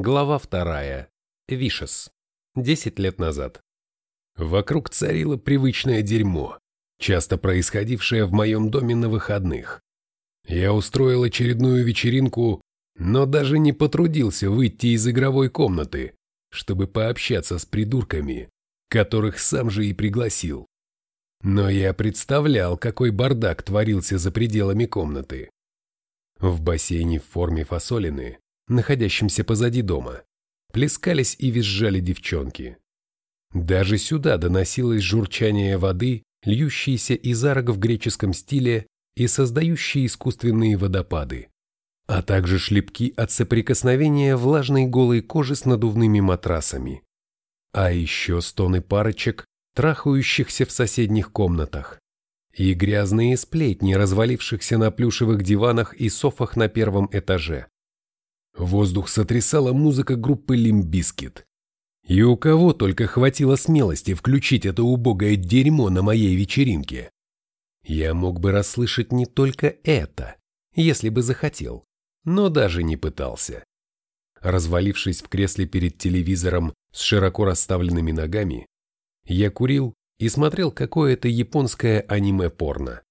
Глава вторая. Вишес. Десять лет назад. Вокруг царило привычное дерьмо, часто происходившее в моем доме на выходных. Я устроил очередную вечеринку, но даже не потрудился выйти из игровой комнаты, чтобы пообщаться с придурками, которых сам же и пригласил. Но я представлял, какой бардак творился за пределами комнаты. В бассейне в форме фасолины, находящемся позади дома, плескались и визжали девчонки. Даже сюда доносилось журчание воды, льющейся из арок в греческом стиле и создающие искусственные водопады, а также шлепки от соприкосновения влажной голой кожи с надувными матрасами. А еще стоны парочек, трахающихся в соседних комнатах, и грязные сплетни, развалившихся на плюшевых диванах и софах на первом этаже. Воздух сотрясала музыка группы Limp Bizkit. И у кого только хватило смелости включить это убогое дерьмо на моей вечеринке. Я мог бы расслышать не только это, если бы захотел, но даже не пытался. Развалившись в кресле перед телевизором с широко расставленными ногами, я курил и смотрел какое-то японское аниме-порно.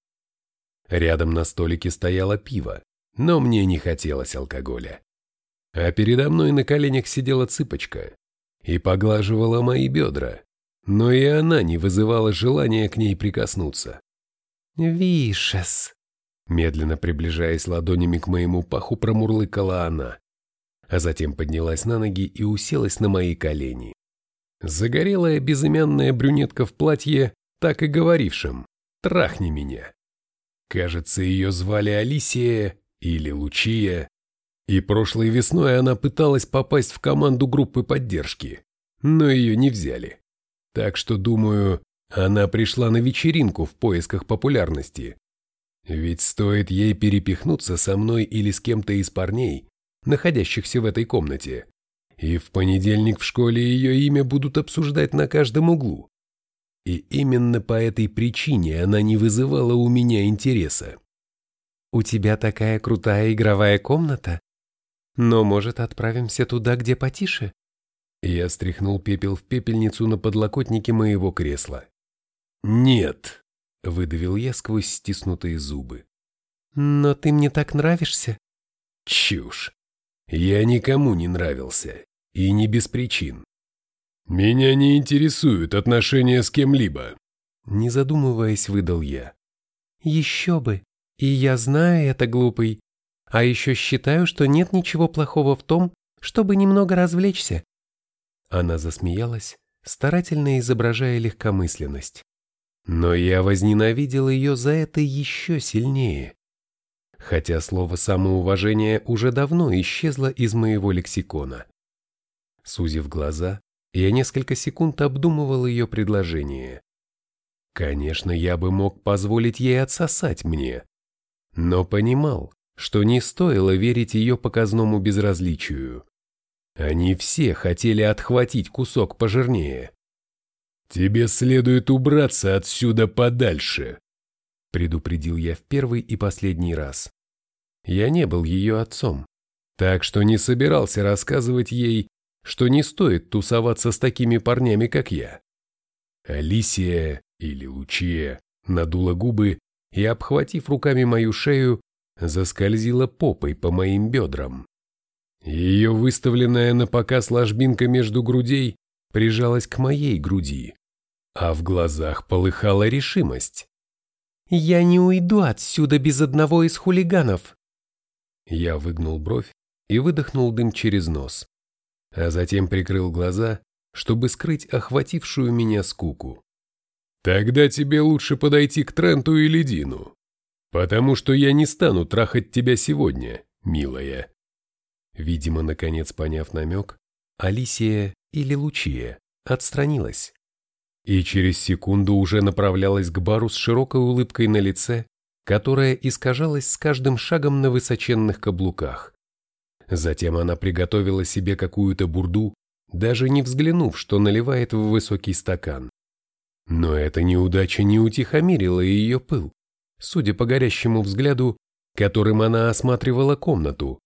Рядом на столике стояло пиво, но мне не хотелось алкоголя. А передо мной на коленях сидела цыпочка и поглаживала мои бедра, но и она не вызывала желания к ней прикоснуться. «Вишес», медленно приближаясь ладонями к моему паху, промурлыкала она, а затем поднялась на ноги и уселась на мои колени. Загорелая безымянная брюнетка в платье, так и говорившим «трахни меня». Кажется, ее звали Алисия или Лучия, и прошлой весной она пыталась попасть в команду группы поддержки, но ее не взяли. Так что, думаю, она пришла на вечеринку в поисках популярности. Ведь стоит ей перепихнуться со мной или с кем-то из парней, находящихся в этой комнате, и в понедельник в школе ее имя будут обсуждать на каждом углу. И именно по этой причине она не вызывала у меня интереса. «У тебя такая крутая игровая комната? Но, может, отправимся туда, где потише?» Я стряхнул пепел в пепельницу на подлокотнике моего кресла. «Нет», — выдавил я сквозь стиснутые зубы. «Но ты мне так нравишься?» «Чушь. Я никому не нравился. И не без причин. Меня не интересуют отношения с кем-либо. Не задумываясь, выдал я. Еще бы. И я знаю это, глупый. А еще считаю, что нет ничего плохого в том, чтобы немного развлечься. Она засмеялась, старательно изображая легкомысленность. Но я возненавидел ее за это еще сильнее. Хотя слово «самоуважение» уже давно исчезло из моего лексикона. Сузив глаза, я несколько секунд обдумывал ее предложение. Конечно, я бы мог позволить ей отсосать мне, но понимал, что не стоило верить ее показному безразличию. Они все хотели отхватить кусок пожирнее. «Тебе следует убраться отсюда подальше», — предупредил я в первый и последний раз. Я не был ее отцом, так что не собирался рассказывать ей, что не стоит тусоваться с такими парнями, как я. Алисия или Лучия надула губы и, обхватив руками мою шею, заскользила попой по моим бедрам. Ее выставленная на показ ложбинка между грудей прижалась к моей груди, а в глазах полыхала решимость. «Я не уйду отсюда без одного из хулиганов!» Я выгнул бровь и выдохнул дым через нос а затем прикрыл глаза, чтобы скрыть охватившую меня скуку. «Тогда тебе лучше подойти к Тренту или Дину, потому что я не стану трахать тебя сегодня, милая». Видимо, наконец поняв намек, Алисия или Лучия отстранилась и через секунду уже направлялась к бару с широкой улыбкой на лице, которая искажалась с каждым шагом на высоченных каблуках. Затем она приготовила себе какую-то бурду, даже не взглянув, что наливает в высокий стакан. Но эта неудача не утихомирила ее пыл, судя по горящему взгляду, которым она осматривала комнату,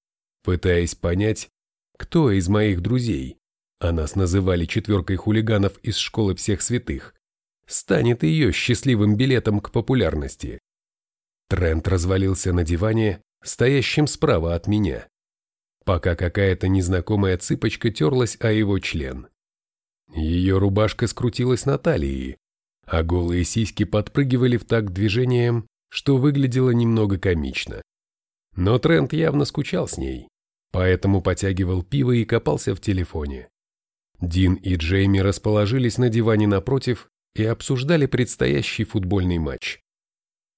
пытаясь понять, кто из моих друзей, а нас называли четверкой хулиганов из школы всех святых, станет ее счастливым билетом к популярности. Трент развалился на диване, стоящем справа от меня, пока какая-то незнакомая цыпочка терлась о его член. Ее рубашка скрутилась на талии, а голые сиськи подпрыгивали в такт движением, что выглядело немного комично. Но Трент явно скучал с ней, поэтому потягивал пиво и копался в телефоне. Дин и Джейми расположились на диване напротив и обсуждали предстоящий футбольный матч.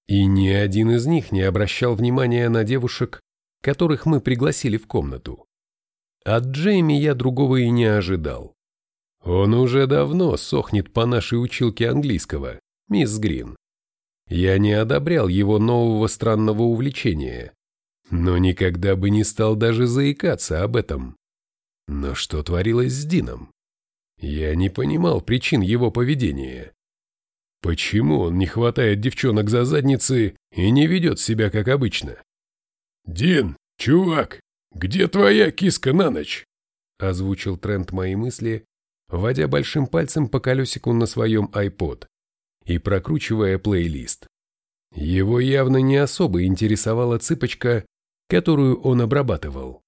И ни один из них не обращал внимания на девушек, которых мы пригласили в комнату. От Джейми я другого и не ожидал. Он уже давно сохнет по нашей училке английского, мисс Грин. Я не одобрял его нового странного увлечения, но никогда бы не стал даже заикаться об этом. Но что творилось с Дином? Я не понимал причин его поведения. Почему он не хватает девчонок за задницы и не ведет себя как обычно? «Дин, чувак, где твоя киска на ночь?» озвучил Трент мои мысли, водя большим пальцем по колесику на своем iPod и прокручивая плейлист. Его явно не особо интересовала цыпочка, которую он обрабатывал.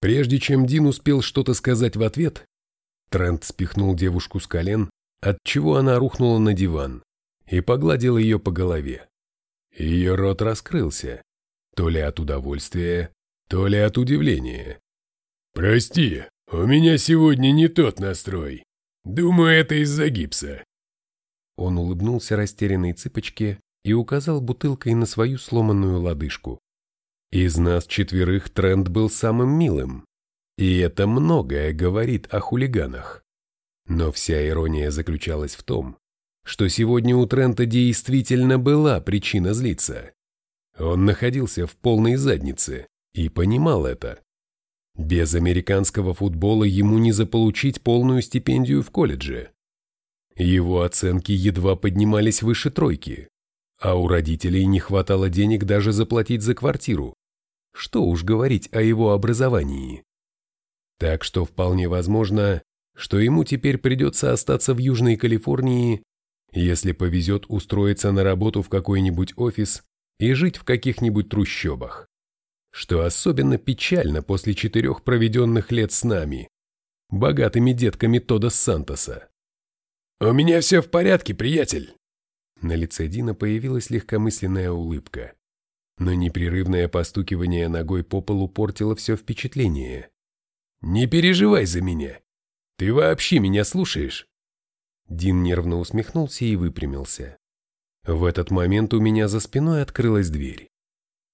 Прежде чем Дин успел что-то сказать в ответ, Трент спихнул девушку с колен, отчего она рухнула на диван, и погладил ее по голове. Ее рот раскрылся, то ли от удовольствия, то ли от удивления. «Прости, у меня сегодня не тот настрой. Думаю, это из-за гипса». Он улыбнулся растерянной цыпочке и указал бутылкой на свою сломанную лодыжку. Из нас четверых Трент был самым милым, и это многое говорит о хулиганах. Но вся ирония заключалась в том, что сегодня у Трента действительно была причина злиться. Он находился в полной заднице и понимал это. Без американского футбола ему не заполучить полную стипендию в колледже. Его оценки едва поднимались выше тройки, а у родителей не хватало денег даже заплатить за квартиру. Что уж говорить о его образовании. Так что вполне возможно, что ему теперь придется остаться в Южной Калифорнии, если повезет устроиться на работу в какой-нибудь офис и жить в каких-нибудь трущобах что особенно печально после четырех проведенных лет с нами, богатыми детками Тода Сантоса. «У меня все в порядке, приятель!» На лице Дина появилась легкомысленная улыбка, но непрерывное постукивание ногой по полу портило все впечатление. «Не переживай за меня! Ты вообще меня слушаешь?» Дин нервно усмехнулся и выпрямился. В этот момент у меня за спиной открылась дверь.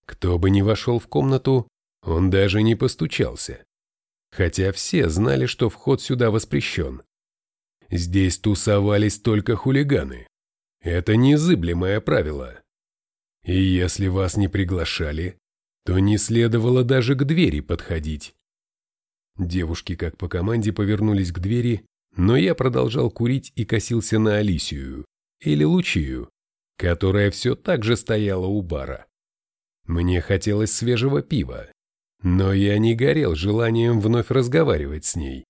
Кто бы ни вошел в комнату, он даже не постучался. Хотя все знали, что вход сюда воспрещен. Здесь тусовались только хулиганы. Это незыблемое правило. И если вас не приглашали, то не следовало даже к двери подходить. Девушки как по команде повернулись к двери, но я продолжал курить и косился на Алисию, или Лучию, которая все так же стояла у бара. Мне хотелось свежего пива, но я не горел желанием вновь разговаривать с ней.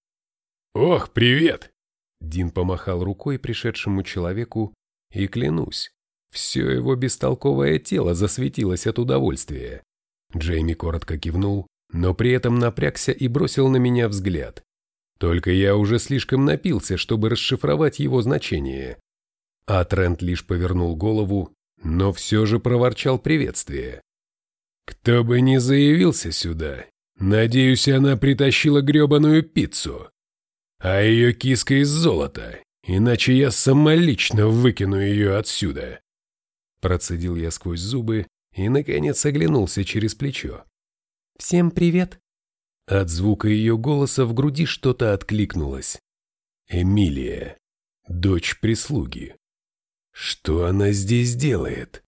«Ох, привет!» Дин помахал рукой пришедшему человеку, и клянусь, все его бестолковое тело засветилось от удовольствия. Джейми коротко кивнул, но при этом напрягся и бросил на меня взгляд. Только я уже слишком напился, чтобы расшифровать его значение. А Трент лишь повернул голову, но все же проворчал приветствие. Кто бы ни заявился сюда, надеюсь, она притащила гребаную пиццу. А ее киска из золота, иначе я самолично выкину ее отсюда. Процедил я сквозь зубы и, наконец, оглянулся через плечо. «Всем привет!» От звука ее голоса в груди что-то откликнулось. Эмилия, дочь прислуги. Что она здесь делает?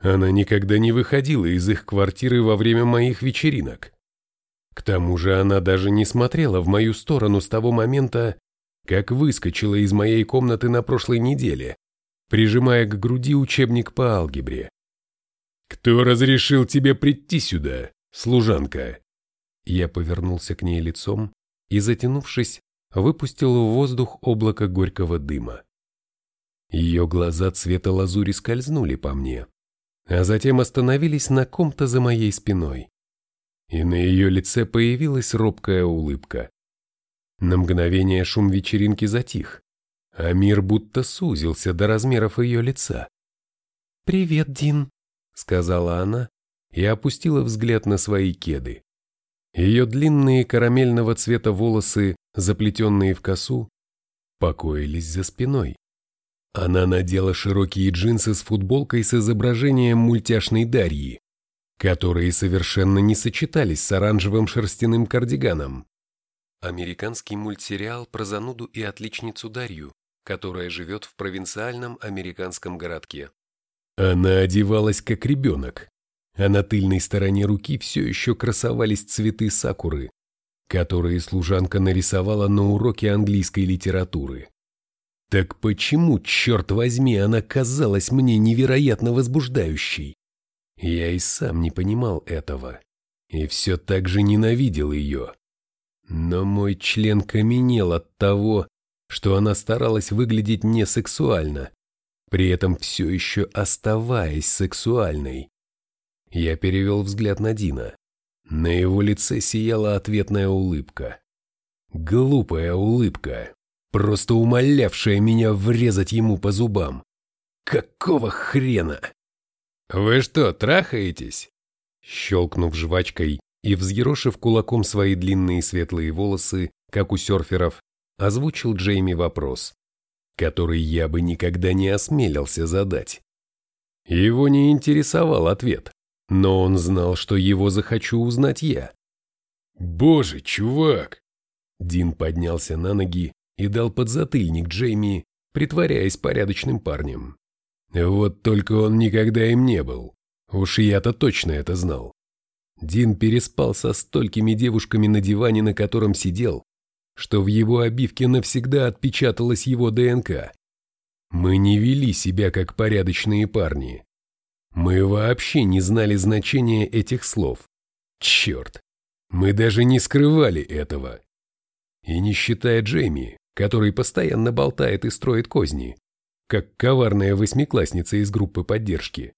Она никогда не выходила из их квартиры во время моих вечеринок. К тому же она даже не смотрела в мою сторону с того момента, как выскочила из моей комнаты на прошлой неделе, прижимая к груди учебник по алгебре. «Кто разрешил тебе прийти сюда, служанка?» Я повернулся к ней лицом и, затянувшись, выпустил в воздух облако горького дыма. Ее глаза цвета лазури скользнули по мне, а затем остановились на ком-то за моей спиной. И на ее лице появилась робкая улыбка. На мгновение шум вечеринки затих, а мир будто сузился до размеров ее лица. «Привет, Дин», — сказала она и опустила взгляд на свои кеды. Ее длинные карамельного цвета волосы, заплетенные в косу, покоились за спиной. Она надела широкие джинсы с футболкой с изображением мультяшной Дарьи, которые совершенно не сочетались с оранжевым шерстяным кардиганом. Американский мультсериал про зануду и отличницу Дарью, которая живет в провинциальном американском городке. Она одевалась как ребенок, а на тыльной стороне руки все еще красовались цветы сакуры, которые служанка нарисовала на уроке английской литературы. Так почему, черт возьми, она казалась мне невероятно возбуждающей? Я и сам не понимал этого, и все так же ненавидел ее. Но мой член каменел от того, что она старалась выглядеть не сексуально, при этом все еще оставаясь сексуальной. Я перевел взгляд на Дина. На его лице сияла ответная улыбка. Глупая улыбка, просто умолявшая меня врезать ему по зубам. Какого хрена? «Вы что, трахаетесь?» Щелкнув жвачкой и взъерошив кулаком свои длинные светлые волосы, как у серферов, озвучил Джейми вопрос, который я бы никогда не осмелился задать. Его не интересовал ответ, но он знал, что его захочу узнать я. «Боже, чувак!» Дин поднялся на ноги и дал подзатыльник Джейми, притворяясь порядочным парнем. Вот только он никогда им не был. Уж я-то точно это знал. Дин переспал со столькими девушками на диване, на котором сидел, что в его обивке навсегда отпечаталась его ДНК. Мы не вели себя как порядочные парни. Мы вообще не знали значения этих слов. Черт, мы даже не скрывали этого. И не считая Джейми, который постоянно болтает и строит козни, как коварная восьмиклассница из группы поддержки,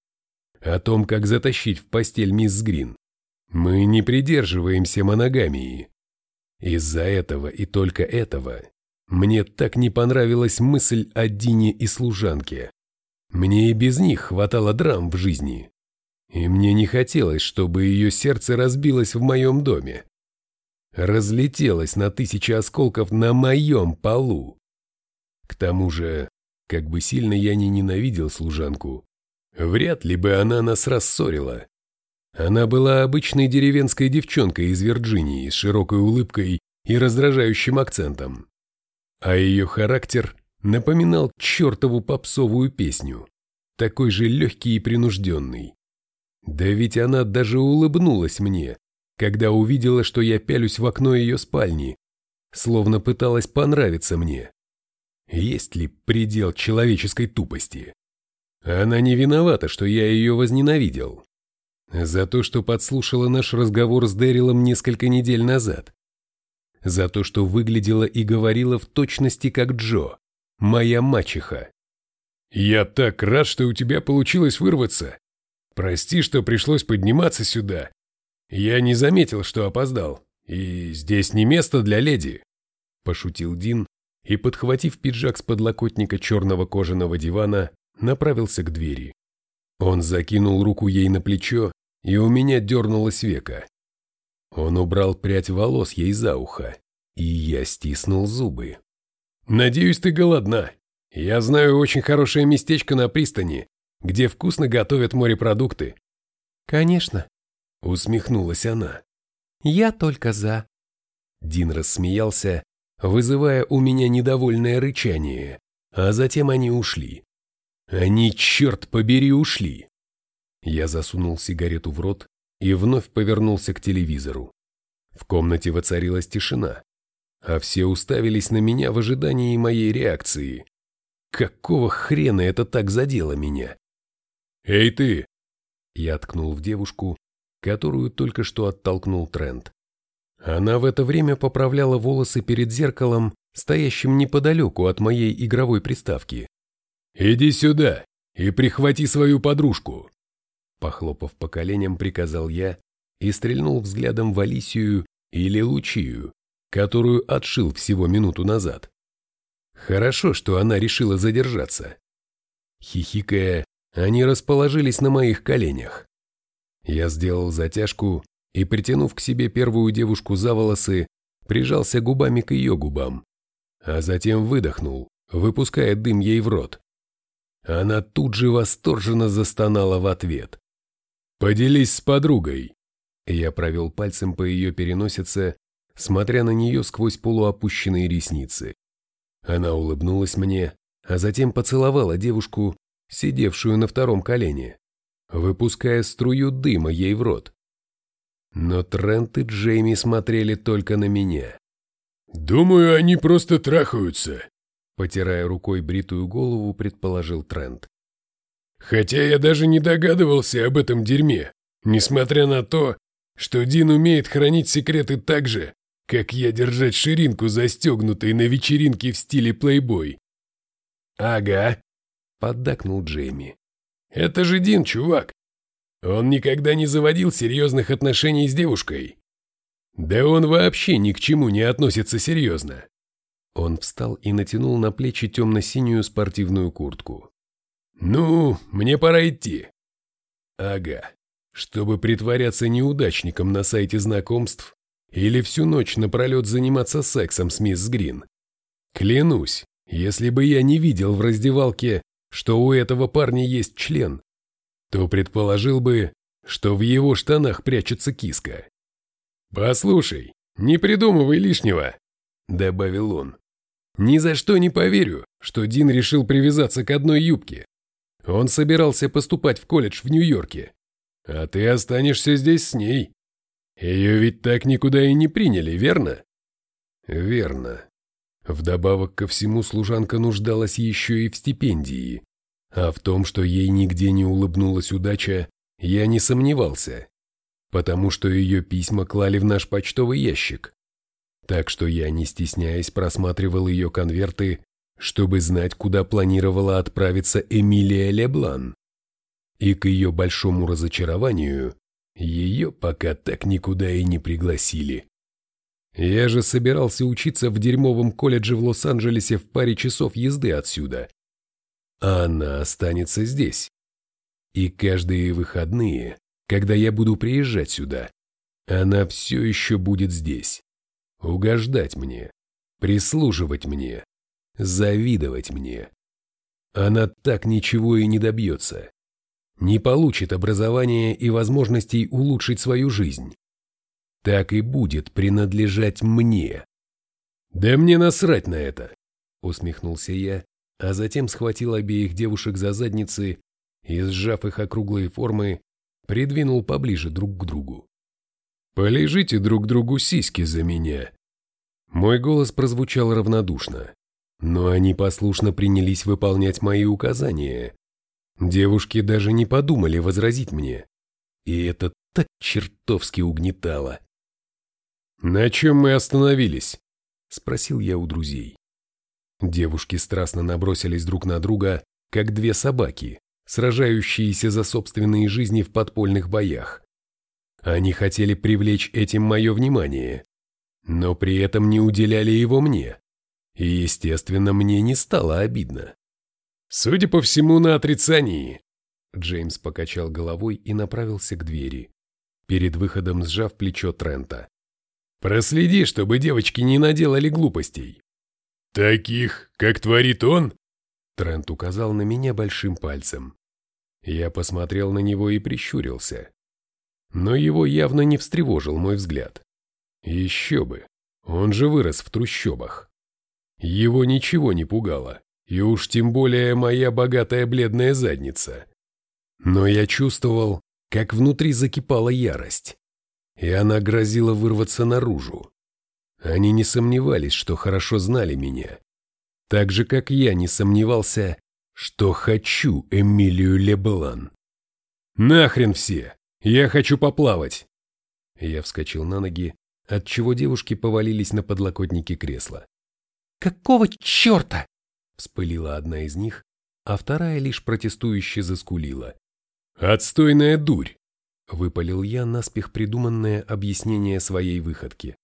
о том, как затащить в постель мисс Грин. Мы не придерживаемся моногамии. Из-за этого и только этого мне так не понравилась мысль о Дине и служанке. Мне и без них хватало драм в жизни. И мне не хотелось, чтобы ее сердце разбилось в моем доме. Разлетелось на тысячи осколков на моем полу. К тому же как бы сильно я ни ненавидел служанку, вряд ли бы она нас рассорила. Она была обычной деревенской девчонкой из Вирджинии с широкой улыбкой и раздражающим акцентом. А ее характер напоминал чертову попсовую песню, такой же легкий и принужденный. Да ведь она даже улыбнулась мне, когда увидела, что я пялюсь в окно ее спальни, словно пыталась понравиться мне. Есть ли предел человеческой тупости? Она не виновата, что я ее возненавидел. За то, что подслушала наш разговор с Дэрилом несколько недель назад. За то, что выглядела и говорила в точности как Джо, моя мачеха. «Я так рад, что у тебя получилось вырваться. Прости, что пришлось подниматься сюда. Я не заметил, что опоздал, и здесь не место для леди», – пошутил Дин, и, подхватив пиджак с подлокотника черного кожаного дивана, направился к двери. Он закинул руку ей на плечо, и у меня дернулось века. Он убрал прядь волос ей за ухо, и я стиснул зубы. «Надеюсь, ты голодна. Я знаю очень хорошее местечко на пристани, где вкусно готовят морепродукты». «Конечно», — усмехнулась она. «Я только за». Дин рассмеялся, вызывая у меня недовольное рычание, а затем они ушли. Они, черт побери, ушли. Я засунул сигарету в рот и вновь повернулся к телевизору. В комнате воцарилась тишина, а все уставились на меня в ожидании моей реакции. Какого хрена это так задело меня? «Эй ты!» Я ткнул в девушку, которую только что оттолкнул Трент. Она в это время поправляла волосы перед зеркалом, стоящим неподалеку от моей игровой приставки. «Иди сюда и прихвати свою подружку!» Похлопав по коленям, приказал я и стрельнул взглядом в Алисию или Лучию, которую отшил всего минуту назад. Хорошо, что она решила задержаться. Хихикая, они расположились на моих коленях. Я сделал затяжку и, притянув к себе первую девушку за волосы, прижался губами к ее губам, а затем выдохнул, выпуская дым ей в рот. Она тут же восторженно застонала в ответ. «Поделись с подругой!» Я провел пальцем по ее переносице, смотря на нее сквозь полуопущенные ресницы. Она улыбнулась мне, а затем поцеловала девушку, сидевшую на втором колене, выпуская струю дыма ей в рот. Но Трент и Джейми смотрели только на меня. «Думаю, они просто трахаются», — потирая рукой бритую голову, предположил Трент. «Хотя я даже не догадывался об этом дерьме, несмотря на то, что Дин умеет хранить секреты так же, как я держать ширинку застегнутой на вечеринке в стиле плейбой». «Ага», — поддакнул Джейми. «Это же Дин, чувак. Он никогда не заводил серьезных отношений с девушкой. Да он вообще ни к чему не относится серьезно. Он встал и натянул на плечи темно-синюю спортивную куртку. «Ну, мне пора идти». «Ага, чтобы притворяться неудачником на сайте знакомств или всю ночь напролет заниматься сексом с мисс Грин. Клянусь, если бы я не видел в раздевалке, что у этого парня есть член, то предположил бы, что в его штанах прячется киска. «Послушай, не придумывай лишнего», — добавил он. «Ни за что не поверю, что Дин решил привязаться к одной юбке. Он собирался поступать в колледж в Нью-Йорке, а ты останешься здесь с ней. Ее ведь так никуда и не приняли, верно?» «Верно. Вдобавок ко всему служанка нуждалась еще и в стипендии, а в том, что ей нигде не улыбнулась удача, я не сомневался, потому что ее письма клали в наш почтовый ящик. Так что я, не стесняясь, просматривал ее конверты, чтобы знать, куда планировала отправиться Эмилия Леблан. И к ее большому разочарованию, ее пока так никуда и не пригласили. Я же собирался учиться в дерьмовом колледже в Лос-Анджелесе в паре часов езды отсюда а она останется здесь. И каждые выходные, когда я буду приезжать сюда, она все еще будет здесь. Угождать мне, прислуживать мне, завидовать мне. Она так ничего и не добьется. Не получит образования и возможностей улучшить свою жизнь. Так и будет принадлежать мне. Да мне насрать на это, усмехнулся я а затем схватил обеих девушек за задницы и, сжав их округлые формы, придвинул поближе друг к другу. «Полежите друг другу сиськи за меня!» Мой голос прозвучал равнодушно, но они послушно принялись выполнять мои указания. Девушки даже не подумали возразить мне, и это так чертовски угнетало. «На чем мы остановились?» — спросил я у друзей. Девушки страстно набросились друг на друга, как две собаки, сражающиеся за собственные жизни в подпольных боях. Они хотели привлечь этим мое внимание, но при этом не уделяли его мне. И, естественно, мне не стало обидно. «Судя по всему, на отрицании», Джеймс покачал головой и направился к двери, перед выходом сжав плечо Трента. «Проследи, чтобы девочки не наделали глупостей. «Таких, как творит он?» Трент указал на меня большим пальцем. Я посмотрел на него и прищурился. Но его явно не встревожил мой взгляд. Еще бы, он же вырос в трущобах. Его ничего не пугало, и уж тем более моя богатая бледная задница. Но я чувствовал, как внутри закипала ярость, и она грозила вырваться наружу. Они не сомневались, что хорошо знали меня. Так же, как я не сомневался, что хочу Эмилию Леблан. «Нахрен все! Я хочу поплавать!» Я вскочил на ноги, отчего девушки повалились на подлокотники кресла. «Какого черта?» – вспылила одна из них, а вторая лишь протестующе заскулила. «Отстойная дурь!» – выпалил я наспех придуманное объяснение своей выходки.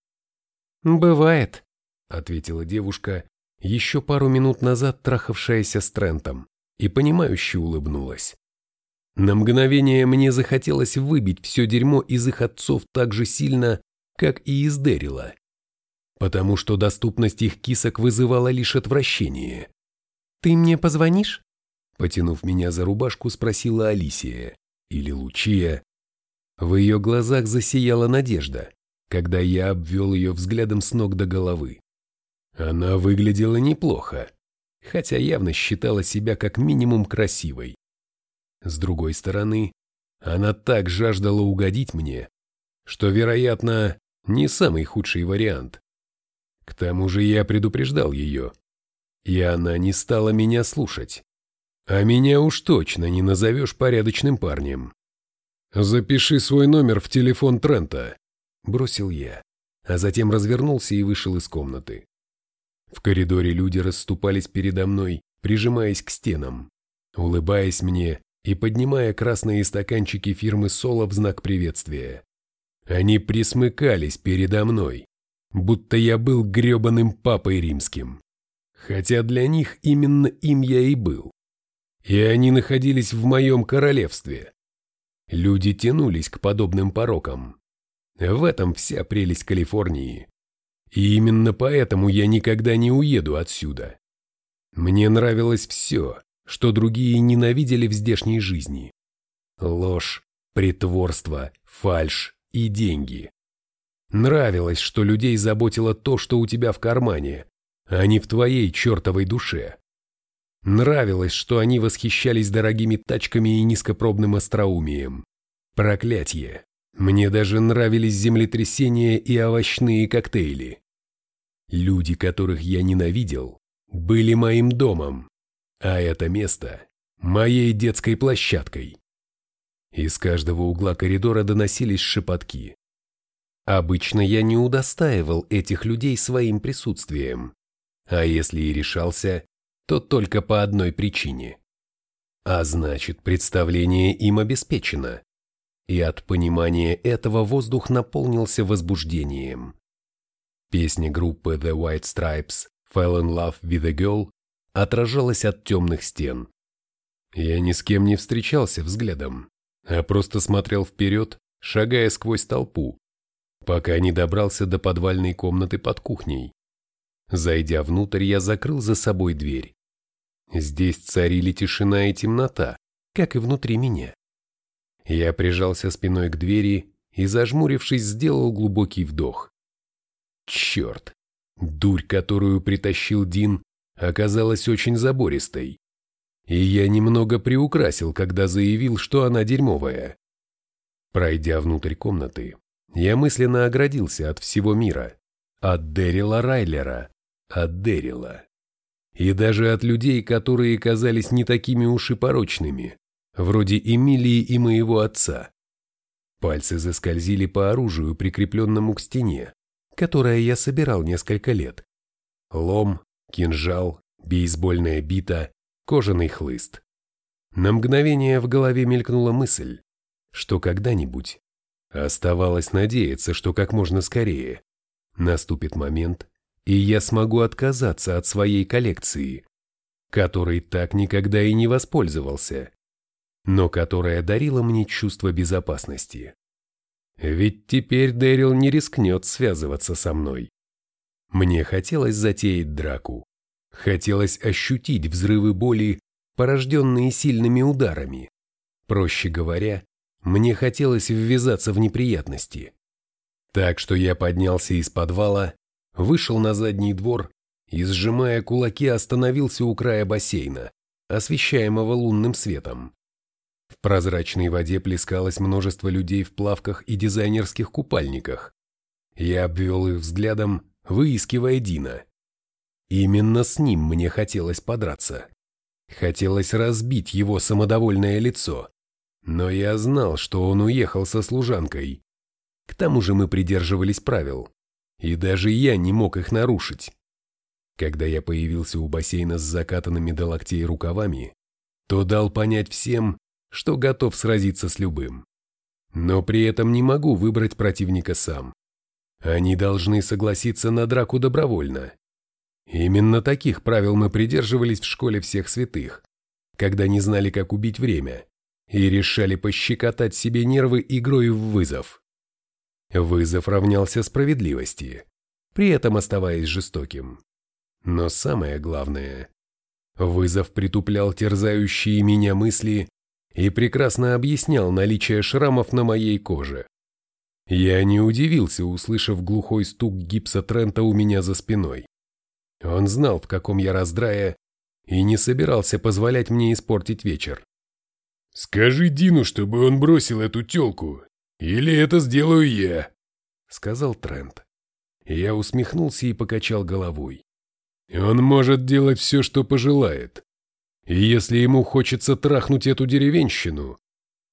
«Бывает», – ответила девушка, еще пару минут назад трахавшаяся с Трентом, и понимающе улыбнулась. На мгновение мне захотелось выбить все дерьмо из их отцов так же сильно, как и из Дэрила, потому что доступность их кисок вызывала лишь отвращение. «Ты мне позвонишь?» Потянув меня за рубашку, спросила Алисия, или Лучия. В ее глазах засияла надежда, когда я обвел ее взглядом с ног до головы. Она выглядела неплохо, хотя явно считала себя как минимум красивой. С другой стороны, она так жаждала угодить мне, что, вероятно, не самый худший вариант. К тому же я предупреждал ее, и она не стала меня слушать. А меня уж точно не назовешь порядочным парнем. «Запиши свой номер в телефон Трента», — бросил я, а затем развернулся и вышел из комнаты. В коридоре люди расступались передо мной, прижимаясь к стенам, улыбаясь мне и поднимая красные стаканчики фирмы Соло в знак приветствия. Они присмыкались передо мной, будто я был гребаным папой римским. Хотя для них именно им я и был. И они находились в моем королевстве. Люди тянулись к подобным порокам. В этом вся прелесть Калифорнии. И именно поэтому я никогда не уеду отсюда. Мне нравилось все, что другие ненавидели в здешней жизни. Ложь, притворство, фальшь и деньги. Нравилось, что людей заботило то, что у тебя в кармане, а не в твоей чертовой душе. Нравилось, что они восхищались дорогими тачками и низкопробным остроумием. Проклятье. Мне даже нравились землетрясения и овощные коктейли. Люди, которых я ненавидел, были моим домом, а это место – моей детской площадкой. Из каждого угла коридора доносились шепотки. Обычно я не удостаивал этих людей своим присутствием, а если и решался, то только по одной причине. А значит, представление им обеспечено. И от понимания этого воздух наполнился возбуждением. Песня группы The White Stripes «Fell in Love with a Girl» отражалась от темных стен. Я ни с кем не встречался взглядом, а просто смотрел вперед, шагая сквозь толпу, пока не добрался до подвальной комнаты под кухней. Зайдя внутрь, я закрыл за собой дверь. Здесь царили тишина и темнота, как и внутри меня. Я прижался спиной к двери и, зажмурившись, сделал глубокий вдох. Черт! Дурь, которую притащил Дин, оказалась очень забористой. И я немного приукрасил, когда заявил, что она дерьмовая. Пройдя внутрь комнаты, я мысленно оградился от всего мира. От Дэрила Райлера, от Дэрила. И даже от людей, которые казались не такими уж и порочными, вроде Эмилии и моего отца. Пальцы заскользили по оружию, прикрепленному к стене, которое я собирал несколько лет. Лом, кинжал, бейсбольная бита, кожаный хлыст. На мгновение в голове мелькнула мысль, что когда-нибудь, оставалось надеяться, что как можно скорее, наступит момент, и я смогу отказаться от своей коллекции, которой так никогда и не воспользовался, но которая дарила мне чувство безопасности. Ведь теперь Дэрил не рискнет связываться со мной. Мне хотелось затеять драку. Хотелось ощутить взрывы боли, порожденные сильными ударами. Проще говоря, мне хотелось ввязаться в неприятности. Так что я поднялся из подвала, вышел на задний двор и, сжимая кулаки, остановился у края бассейна, освещаемого лунным светом. В прозрачной воде плескалось множество людей в плавках и дизайнерских купальниках. Я обвел их взглядом, выискивая Дина. Именно с ним мне хотелось подраться. Хотелось разбить его самодовольное лицо. Но я знал, что он уехал со служанкой. К тому же мы придерживались правил, и даже я не мог их нарушить. Когда я появился у бассейна с закатанными до локтей рукавами, то дал понять всем, что готов сразиться с любым. Но при этом не могу выбрать противника сам. Они должны согласиться на драку добровольно. Именно таких правил мы придерживались в школе всех святых, когда не знали, как убить время, и решали пощекотать себе нервы игрой в вызов. Вызов равнялся справедливости, при этом оставаясь жестоким. Но самое главное, вызов притуплял терзающие меня мысли и прекрасно объяснял наличие шрамов на моей коже. Я не удивился, услышав глухой стук гипса Трента у меня за спиной. Он знал, в каком я раздрае, и не собирался позволять мне испортить вечер. «Скажи Дину, чтобы он бросил эту тёлку, или это сделаю я», — сказал Трент. Я усмехнулся и покачал головой. «Он может делать все, что пожелает. И если ему хочется трахнуть эту деревенщину,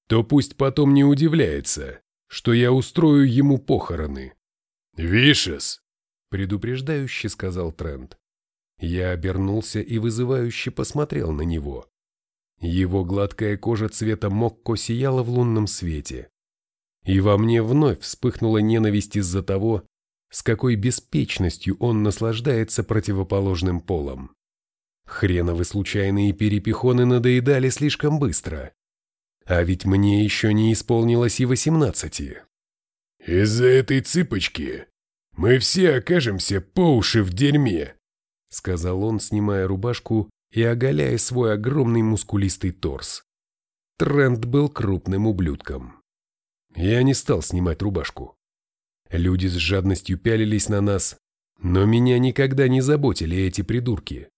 то пусть потом не удивляется, что я устрою ему похороны. «Вишес!» — предупреждающе сказал Трент. Я обернулся и вызывающе посмотрел на него. Его гладкая кожа цвета мокко сияла в лунном свете. И во мне вновь вспыхнула ненависть из-за того, с какой беспечностью он наслаждается противоположным полом. Хреновы случайные перепихоны надоедали слишком быстро. А ведь мне еще не исполнилось и восемнадцати. «Из-за этой цыпочки мы все окажемся по уши в дерьме», сказал он, снимая рубашку и оголяя свой огромный мускулистый торс. Трент был крупным ублюдком. Я не стал снимать рубашку. Люди с жадностью пялились на нас, но меня никогда не заботили эти придурки.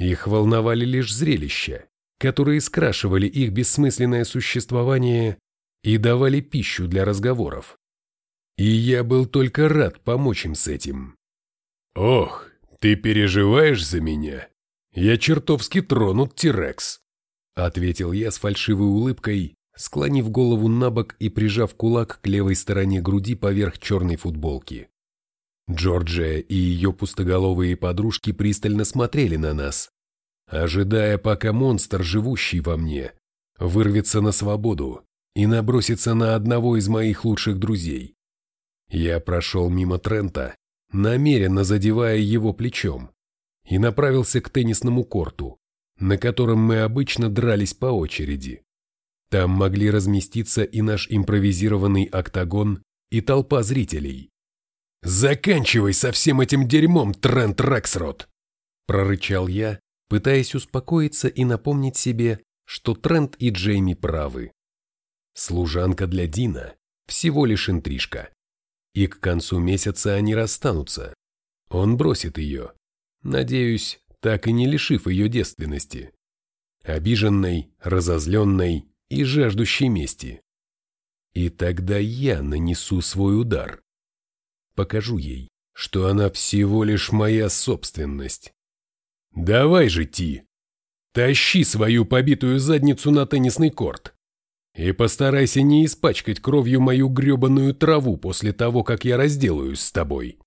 Их волновали лишь зрелища, которые скрашивали их бессмысленное существование и давали пищу для разговоров. И я был только рад помочь им с этим. «Ох, ты переживаешь за меня? Я чертовски тронут, Тирекс», — ответил я с фальшивой улыбкой, склонив голову на бок и прижав кулак к левой стороне груди поверх черной футболки. Джорджия и ее пустоголовые подружки пристально смотрели на нас, ожидая, пока монстр, живущий во мне, вырвется на свободу и набросится на одного из моих лучших друзей. Я прошел мимо Трента, намеренно задевая его плечом, и направился к теннисному корту, на котором мы обычно дрались по очереди. Там могли разместиться и наш импровизированный октагон, и толпа зрителей. «Заканчивай со всем этим дерьмом, Трент Рексрот!» прорычал я, пытаясь успокоиться и напомнить себе, что Трент и Джейми правы. Служанка для Дина – всего лишь интрижка. И к концу месяца они расстанутся. Он бросит ее. Надеюсь, так и не лишив ее девственности. Обиженной, разозленной и жаждущей мести. И тогда я нанесу свой удар. Покажу ей, что она всего лишь моя собственность. Давай же, Ти, тащи свою побитую задницу на теннисный корт. И постарайся не испачкать кровью мою гребаную траву после того, как я разделаюсь с тобой.